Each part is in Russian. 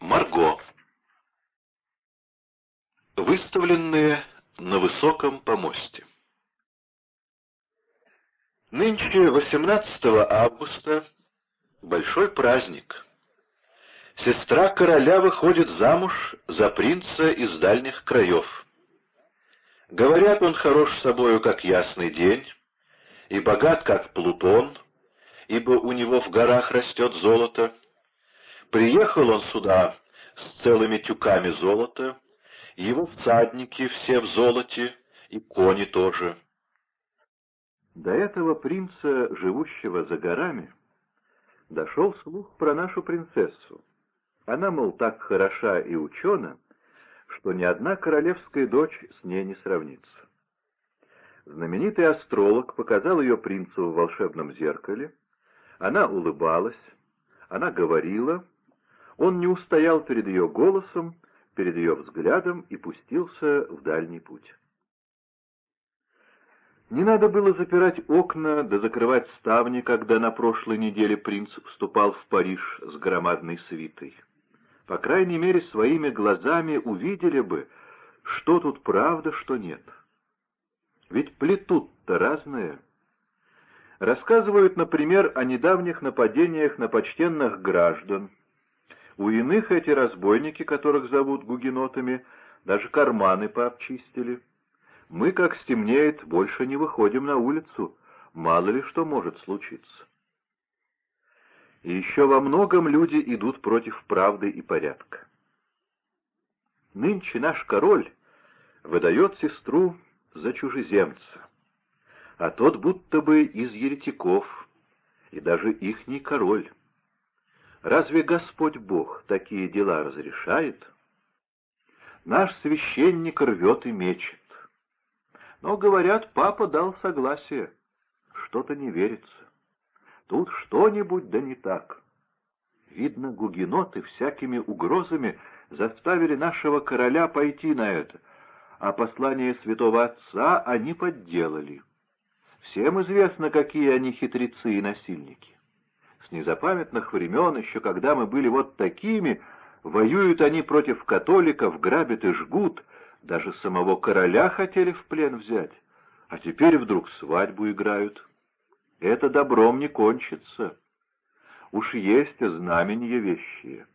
Марго. Выставленные на высоком помосте. Нынче, 18 августа, большой праздник. Сестра короля выходит замуж за принца из дальних краев. Говорят, он хорош собою, как ясный день, и богат, как Плутон, ибо у него в горах растет золото. Приехал он сюда с целыми тюками золота, его всадники все в золоте, и кони тоже. До этого принца, живущего за горами, дошел слух про нашу принцессу. Она, мол, так хороша и учена, что ни одна королевская дочь с ней не сравнится. Знаменитый астролог показал ее принцу в волшебном зеркале. Она улыбалась, она говорила, он не устоял перед ее голосом, перед ее взглядом и пустился в дальний путь. Не надо было запирать окна да закрывать ставни, когда на прошлой неделе принц вступал в Париж с громадной свитой. По крайней мере, своими глазами увидели бы, что тут правда, что нет. Ведь плетут-то разные. Рассказывают, например, о недавних нападениях на почтенных граждан. У иных эти разбойники, которых зовут гугенотами, даже карманы пообчистили. Мы, как стемнеет, больше не выходим на улицу, мало ли что может случиться. И еще во многом люди идут против правды и порядка. Нынче наш король выдает сестру за чужеземца, а тот будто бы из еретиков, и даже ихний король. Разве Господь Бог такие дела разрешает? Наш священник рвет и мечет. Но, говорят, папа дал согласие. Что-то не верится. Тут что-нибудь да не так. Видно, гугеноты всякими угрозами заставили нашего короля пойти на это, а послание святого отца они подделали. Всем известно, какие они хитрецы и насильники. Незапамятных времен, еще когда мы были вот такими, воюют они против католиков, грабят и жгут, даже самого короля хотели в плен взять, а теперь вдруг свадьбу играют это добром не кончится. Уж есть знамения вещие.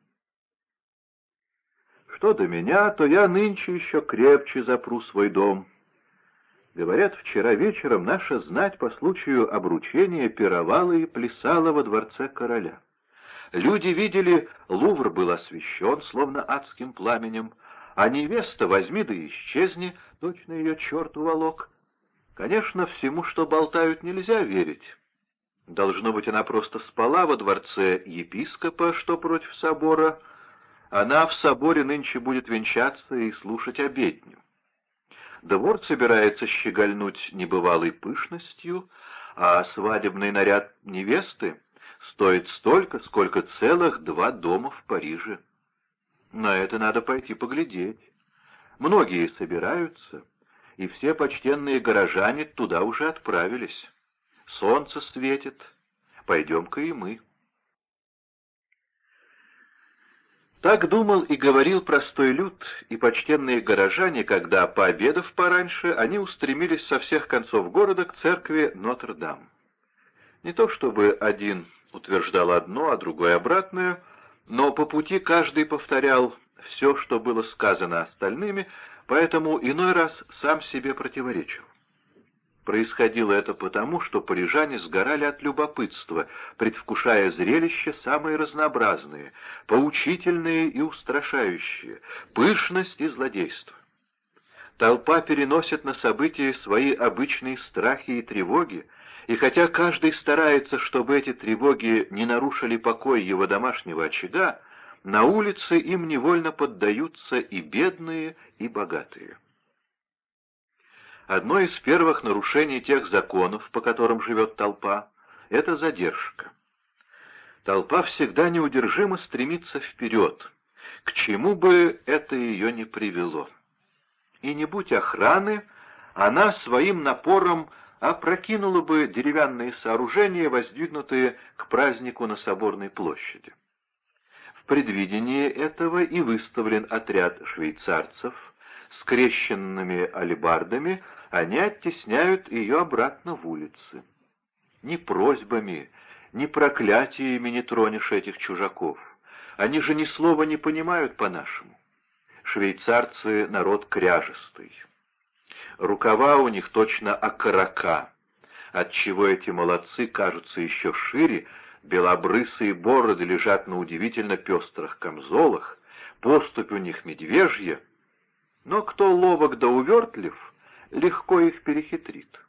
Что до меня, то я нынче еще крепче запру свой дом. Говорят, вчера вечером наша знать по случаю обручения пировала и плясала во дворце короля. Люди видели, Лувр был освещен, словно адским пламенем, а невеста возьми да исчезни, точно ее черт уволок. Конечно, всему, что болтают, нельзя верить. Должно быть, она просто спала во дворце епископа, что против собора. Она в соборе нынче будет венчаться и слушать обедню. Двор собирается щегольнуть небывалой пышностью, а свадебный наряд невесты стоит столько, сколько целых два дома в Париже. На это надо пойти поглядеть. Многие собираются, и все почтенные горожане туда уже отправились. Солнце светит, пойдем-ка и мы. Так думал и говорил простой люд, и почтенные горожане, когда, пообедав пораньше, они устремились со всех концов города к церкви Нотр-Дам. Не то чтобы один утверждал одно, а другой обратное, но по пути каждый повторял все, что было сказано остальными, поэтому иной раз сам себе противоречил. Происходило это потому, что парижане сгорали от любопытства, предвкушая зрелища самые разнообразные, поучительные и устрашающие, пышность и злодейство. Толпа переносит на события свои обычные страхи и тревоги, и хотя каждый старается, чтобы эти тревоги не нарушили покой его домашнего очага, на улице им невольно поддаются и бедные, и богатые. Одно из первых нарушений тех законов, по которым живет толпа, — это задержка. Толпа всегда неудержимо стремится вперед, к чему бы это ее не привело. И не будь охраны, она своим напором опрокинула бы деревянные сооружения, воздвигнутые к празднику на Соборной площади. В предвидении этого и выставлен отряд швейцарцев, скрещенными алебардами, они оттесняют ее обратно в улицы. Ни просьбами, ни проклятиями не тронешь этих чужаков. Они же ни слова не понимают по-нашему. Швейцарцы — народ кряжестый. Рукава у них точно окорока, отчего эти молодцы кажутся еще шире, белобрысые бороды лежат на удивительно пестрых камзолах, поступь у них медвежья, но кто ловок да увертлив, легко их перехитрит.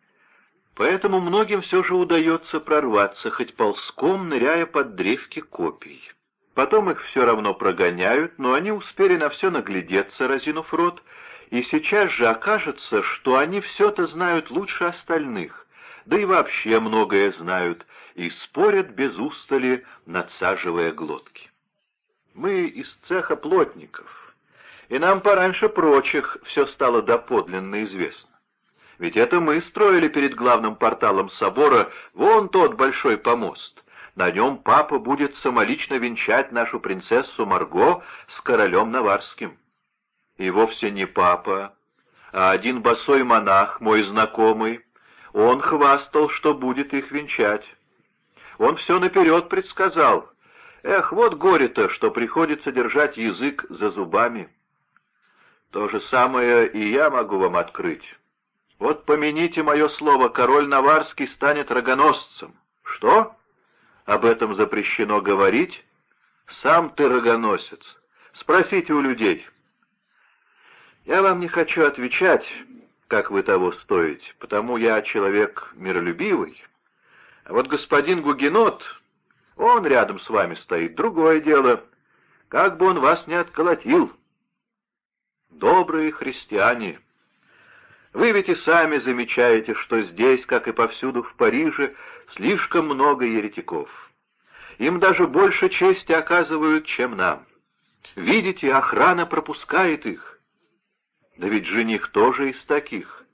Поэтому многим все же удается прорваться, хоть ползком, ныряя под древки копий. Потом их все равно прогоняют, но они успели на все наглядеться, разинув рот, и сейчас же окажется, что они все-то знают лучше остальных, да и вообще многое знают, и спорят без устали, надсаживая глотки. Мы из цеха плотников, и нам пораньше прочих все стало доподлинно известно. Ведь это мы строили перед главным порталом собора вон тот большой помост. На нем папа будет самолично венчать нашу принцессу Марго с королем Наварским. И вовсе не папа, а один босой монах, мой знакомый. Он хвастал, что будет их венчать. Он все наперед предсказал. Эх, вот горе-то, что приходится держать язык за зубами. То же самое и я могу вам открыть. Вот помяните мое слово, король Наварский станет рогоносцем. Что? Об этом запрещено говорить? Сам ты рогоносец. Спросите у людей. Я вам не хочу отвечать, как вы того стоите, потому я человек миролюбивый. А вот господин Гугенот, он рядом с вами стоит, другое дело. Как бы он вас не отколотил. Добрые христиане, вы ведь и сами замечаете, что здесь, как и повсюду в Париже, слишком много еретиков. Им даже больше чести оказывают, чем нам. Видите, охрана пропускает их. Да ведь жених тоже из таких.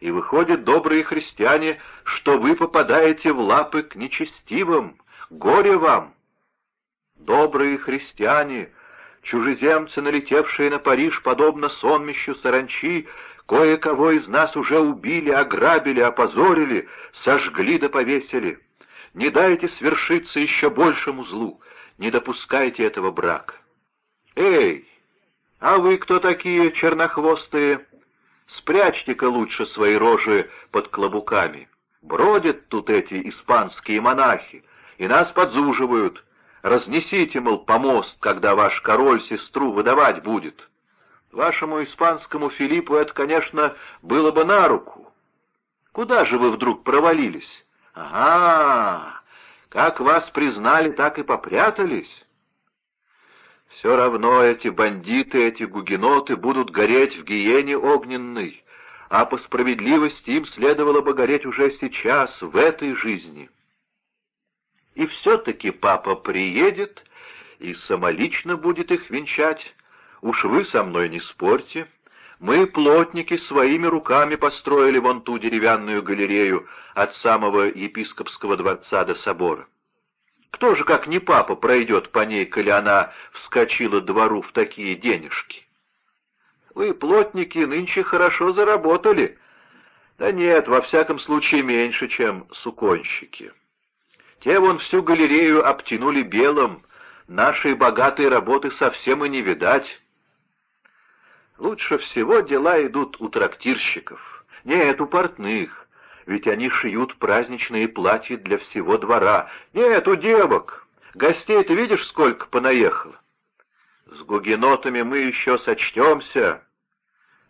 И выходят, добрые христиане, что вы попадаете в лапы к нечестивым. Горе вам! Добрые христиане, чужеземцы, налетевшие на Париж, подобно сонмищу саранчи, Кое-кого из нас уже убили, ограбили, опозорили, сожгли да повесили. Не дайте свершиться еще большему злу, не допускайте этого брака. Эй, а вы кто такие чернохвостые? Спрячьте-ка лучше свои рожи под клобуками. Бродят тут эти испанские монахи, и нас подзуживают. Разнесите, мол, помост, когда ваш король сестру выдавать будет. Вашему испанскому Филиппу это, конечно, было бы на руку. Куда же вы вдруг провалились? Ага, как вас признали, так и попрятались. Все равно эти бандиты, эти гугеноты будут гореть в гиене огненной, а по справедливости им следовало бы гореть уже сейчас, в этой жизни. И все-таки папа приедет и самолично будет их венчать, Уж вы со мной не спорьте. Мы, плотники, своими руками построили вон ту деревянную галерею от самого епископского дворца до собора. Кто же, как не папа, пройдет по ней, коли она вскочила двору в такие денежки? Вы, плотники, нынче хорошо заработали. Да нет, во всяком случае, меньше, чем суконщики. Те вон всю галерею обтянули белым, нашей богатой работы совсем и не видать. Лучше всего дела идут у трактирщиков. Нет, у портных, ведь они шьют праздничные платья для всего двора. Нет, у девок. Гостей ты видишь, сколько понаехало? С гугенотами мы еще сочтемся,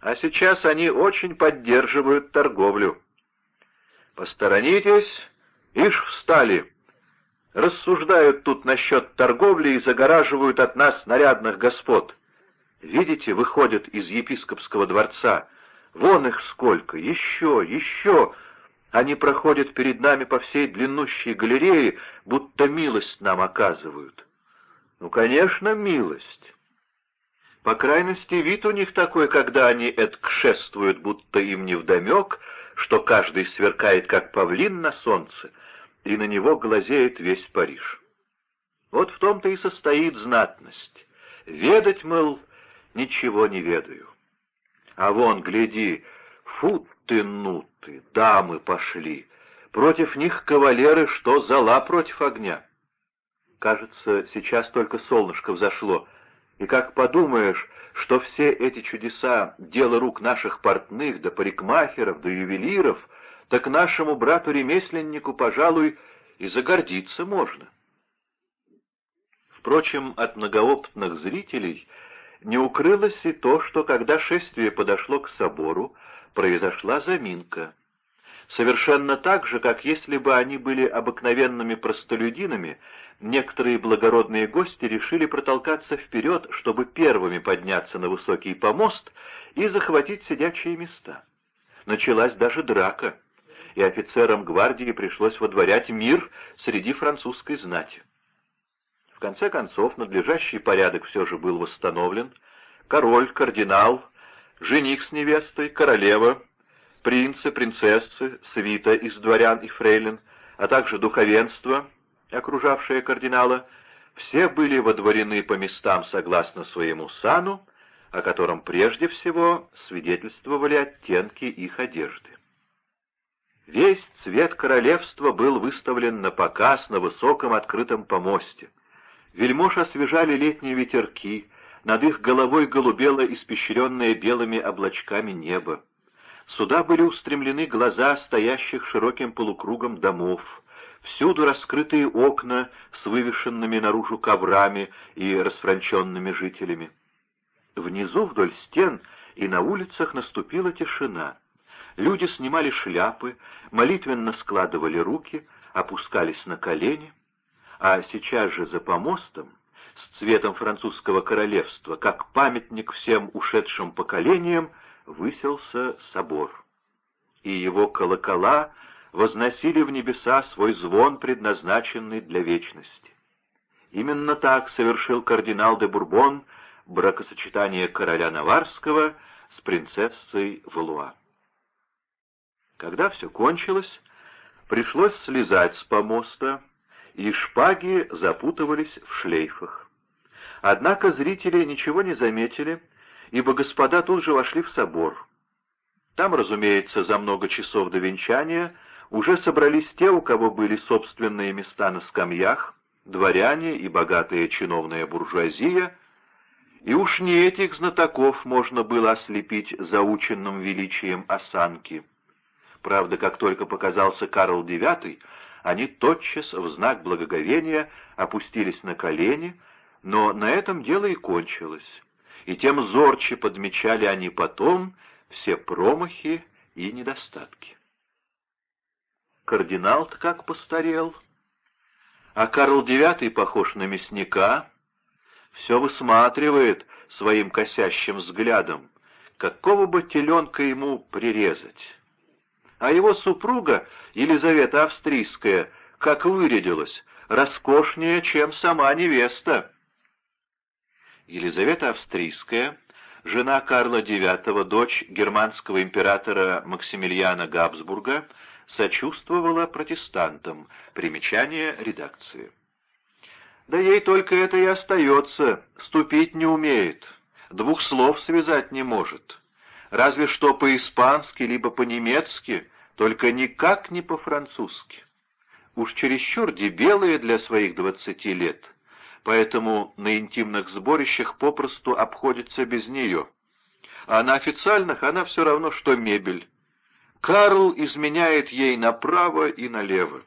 а сейчас они очень поддерживают торговлю. Посторонитесь, ишь встали. Рассуждают тут насчет торговли и загораживают от нас нарядных господ. Видите, выходят из епископского дворца. Вон их сколько, еще, еще. Они проходят перед нами по всей длиннущей галерее, будто милость нам оказывают. Ну, конечно, милость. По крайности, вид у них такой, когда они эткшествуют, будто им невдомек, что каждый сверкает, как павлин на солнце, и на него глазеет весь Париж. Вот в том-то и состоит знатность. Ведать, мол, ничего не ведаю. А вон, гляди, фу ты, ну ты, дамы пошли. Против них кавалеры, что зала против огня. Кажется, сейчас только солнышко взошло, и как подумаешь, что все эти чудеса — дело рук наших портных, да парикмахеров, да ювелиров, так нашему брату-ремесленнику, пожалуй, и загордиться можно. Впрочем, от многоопытных зрителей не укрылось и то, что когда шествие подошло к собору, произошла заминка. Совершенно так же, как если бы они были обыкновенными простолюдинами, некоторые благородные гости решили протолкаться вперед, чтобы первыми подняться на высокий помост и захватить сидячие места. Началась даже драка, и офицерам гвардии пришлось водворять мир среди французской знати. В конце концов, надлежащий порядок все же был восстановлен. Король, кардинал, жених с невестой, королева, принцы, принцессы, свита из дворян и фрейлин, а также духовенство — окружавшие кардинала, все были водворены по местам согласно своему сану, о котором прежде всего свидетельствовали оттенки их одежды. Весь цвет королевства был выставлен на показ на высоком открытом помосте. Вельмож освежали летние ветерки, над их головой голубело испещренное белыми облачками небо. Сюда были устремлены глаза стоящих широким полукругом домов — Всюду раскрытые окна с вывешенными наружу коврами и расфранченными жителями. Внизу вдоль стен и на улицах наступила тишина. Люди снимали шляпы, молитвенно складывали руки, опускались на колени, а сейчас же за помостом, с цветом французского королевства, как памятник всем ушедшим поколениям, выселся собор. И его колокола возносили в небеса свой звон, предназначенный для вечности. Именно так совершил кардинал де Бурбон бракосочетание короля Наварского с принцессой Валуа. Когда все кончилось, пришлось слезать с помоста, и шпаги запутывались в шлейфах. Однако зрители ничего не заметили, ибо господа тут же вошли в собор. Там, разумеется, за много часов до венчания уже собрались те, у кого были собственные места на скамьях, дворяне и богатая чиновная буржуазия, и уж не этих знатоков можно было ослепить заученным величием осанки. Правда, как только показался Карл IX, они тотчас в знак благоговения опустились на колени, но на этом дело и кончилось, и тем зорче подмечали они потом все промахи и недостатки. Кардинал-то как постарел. А Карл IX похож на мясника. Все высматривает своим косящим взглядом, какого бы теленка ему прирезать. А его супруга, Елизавета Австрийская, как вырядилась, роскошнее, чем сама невеста. Елизавета Австрийская, жена Карла IX, дочь германского императора Максимилиана Габсбурга, сочувствовала протестантам. Примечание редакции. Да ей только это и остается, ступить не умеет, двух слов связать не может. Разве что по-испански, либо по-немецки, только никак не по-французски. Уж чересчур дебелые для своих двадцати лет, поэтому на интимных сборищах попросту обходится без нее. А на официальных она все равно, что мебель. Карл изменяет ей направо и налево.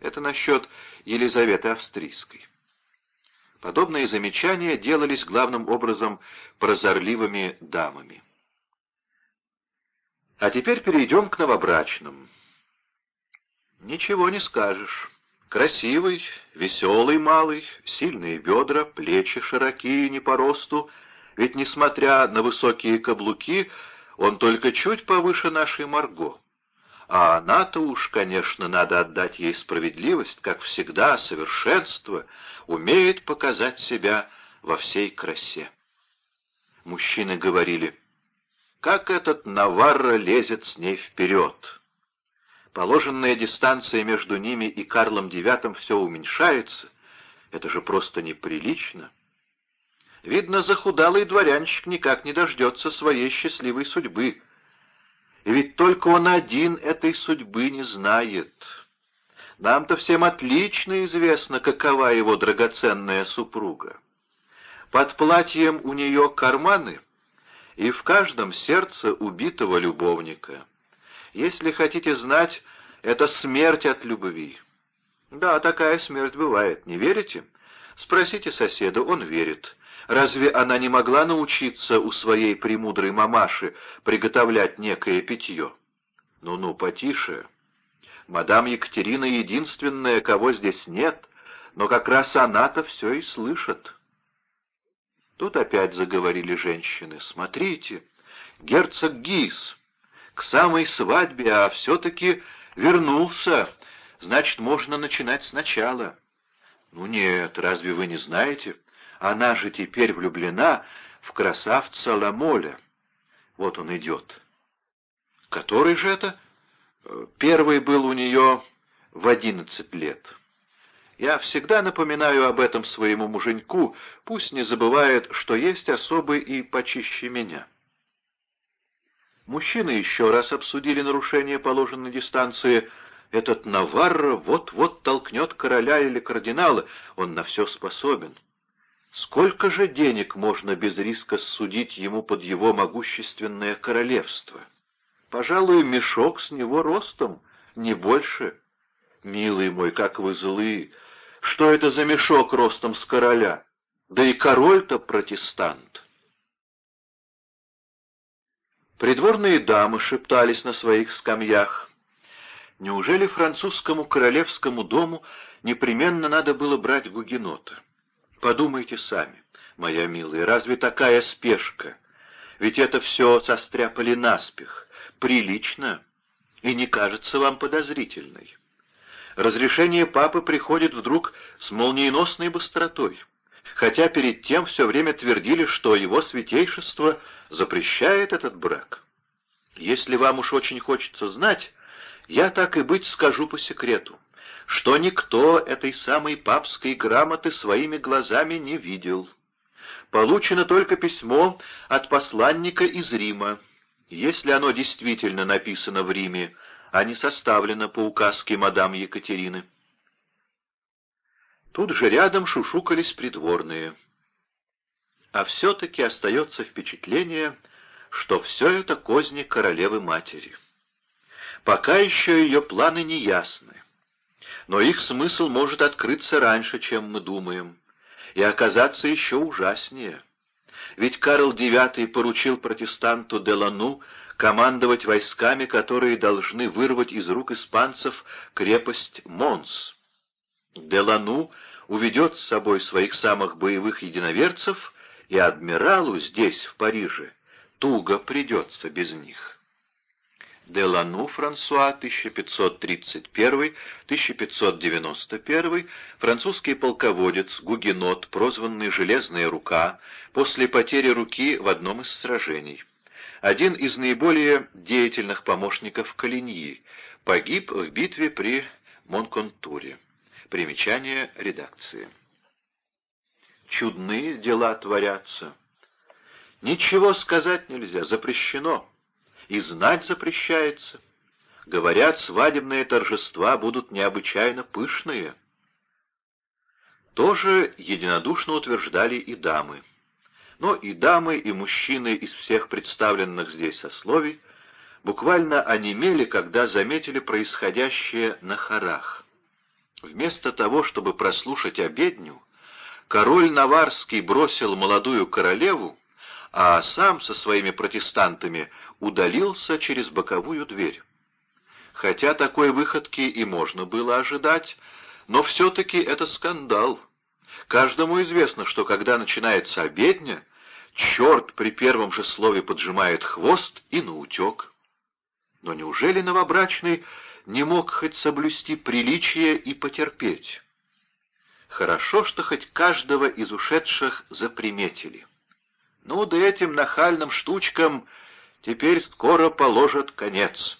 Это насчет Елизаветы Австрийской. Подобные замечания делались главным образом прозорливыми дамами. А теперь перейдем к новобрачным. Ничего не скажешь. Красивый, веселый малый, сильные бедра, плечи широкие, не по росту, ведь, несмотря на высокие каблуки, он только чуть повыше нашей Марго. А она-то уж, конечно, надо отдать ей справедливость, как всегда, совершенство, умеет показать себя во всей красе. Мужчины говорили, как этот Наварро лезет с ней вперед. Положенная дистанция между ними и Карлом IX все уменьшается, Это же просто неприлично. Видно, захудалый дворянчик никак не дождется своей счастливой судьбы. И ведь только он один этой судьбы не знает. Нам-то всем отлично известно, какова его драгоценная супруга. Под платьем у нее карманы, и в каждом сердце убитого любовника. Если хотите знать, это смерть от любви. Да, такая смерть бывает, не верите? Спросите соседа, он верит. Разве она не могла научиться у своей премудрой мамаши приготовлять некое питье? Ну-ну, потише. Мадам Екатерина единственная, кого здесь нет, но как раз она-то все и слышит. Тут опять заговорили женщины. Смотрите, герцог Гис к самой свадьбе, а все-таки вернулся, значит, можно начинать сначала. Ну нет, разве вы не знаете? Она же теперь влюблена в красавца Ламоля. Вот он идет. Который же это? Первый был у нее в одиннадцать лет. Я всегда напоминаю об этом своему муженьку, пусть не забывает, что есть особый и почище меня. Мужчины еще раз обсудили нарушение положенной дистанции. Этот Наварро вот-вот толкнет короля или кардинала, он на все способен. Сколько же денег можно без риска судить ему под его могущественное королевство? Пожалуй, мешок с него ростом, не больше. Милый мой, как вы злы! Что это за мешок ростом с короля? Да и король-то протестант. Придворные дамы шептались на своих скамьях. Неужели французскому королевскому дому непременно надо было брать гугенота? Подумайте сами, моя милая, разве такая спешка? Ведь это все состряпали наспех, прилично и не кажется вам подозрительной. Разрешение папы приходит вдруг с молниеносной быстротой, хотя перед тем все время твердили, что его святейшество запрещает этот брак. Если вам уж очень хочется знать, я так и быть скажу по секрету что никто этой самой папской грамоты своими глазами не видел. Получено только письмо от посланника из Рима. Если оно действительно написано в Риме, а не составлено по указке мадам Екатерины. Тут же рядом шушукались придворные. А все-таки остается впечатление, что все это козни королевы-матери. Пока еще ее планы не ясны но их смысл может открыться раньше, чем мы думаем, и оказаться еще ужаснее. Ведь Карл IX поручил протестанту Делану командовать войсками, которые должны вырвать из рук испанцев крепость Монс. Делану уведет с собой своих самых боевых единоверцев, и адмиралу здесь, в Париже, туго придется без них. Делану Франсуа, 1531-1591, французский полководец, гугенот, прозванный «Железная рука», после потери руки в одном из сражений. Один из наиболее деятельных помощников Калиньи, погиб в битве при Монконтуре. Примечание редакции. Чудные дела творятся. Ничего сказать нельзя, запрещено и знать запрещается. Говорят, свадебные торжества будут необычайно пышные. Тоже единодушно утверждали и дамы. Но и дамы, и мужчины из всех представленных здесь сословий буквально онемели, когда заметили происходящее на хорах. Вместо того, чтобы прослушать обедню, король Наварский бросил молодую королеву, а сам со своими протестантами удалился через боковую дверь. Хотя такой выходки и можно было ожидать, но все-таки это скандал. Каждому известно, что когда начинается обедня, черт при первом же слове поджимает хвост и наутек. Но неужели новобрачный не мог хоть соблюсти приличие и потерпеть? Хорошо, что хоть каждого из ушедших заприметили. Ну да этим нахальным штучкам теперь скоро положат конец.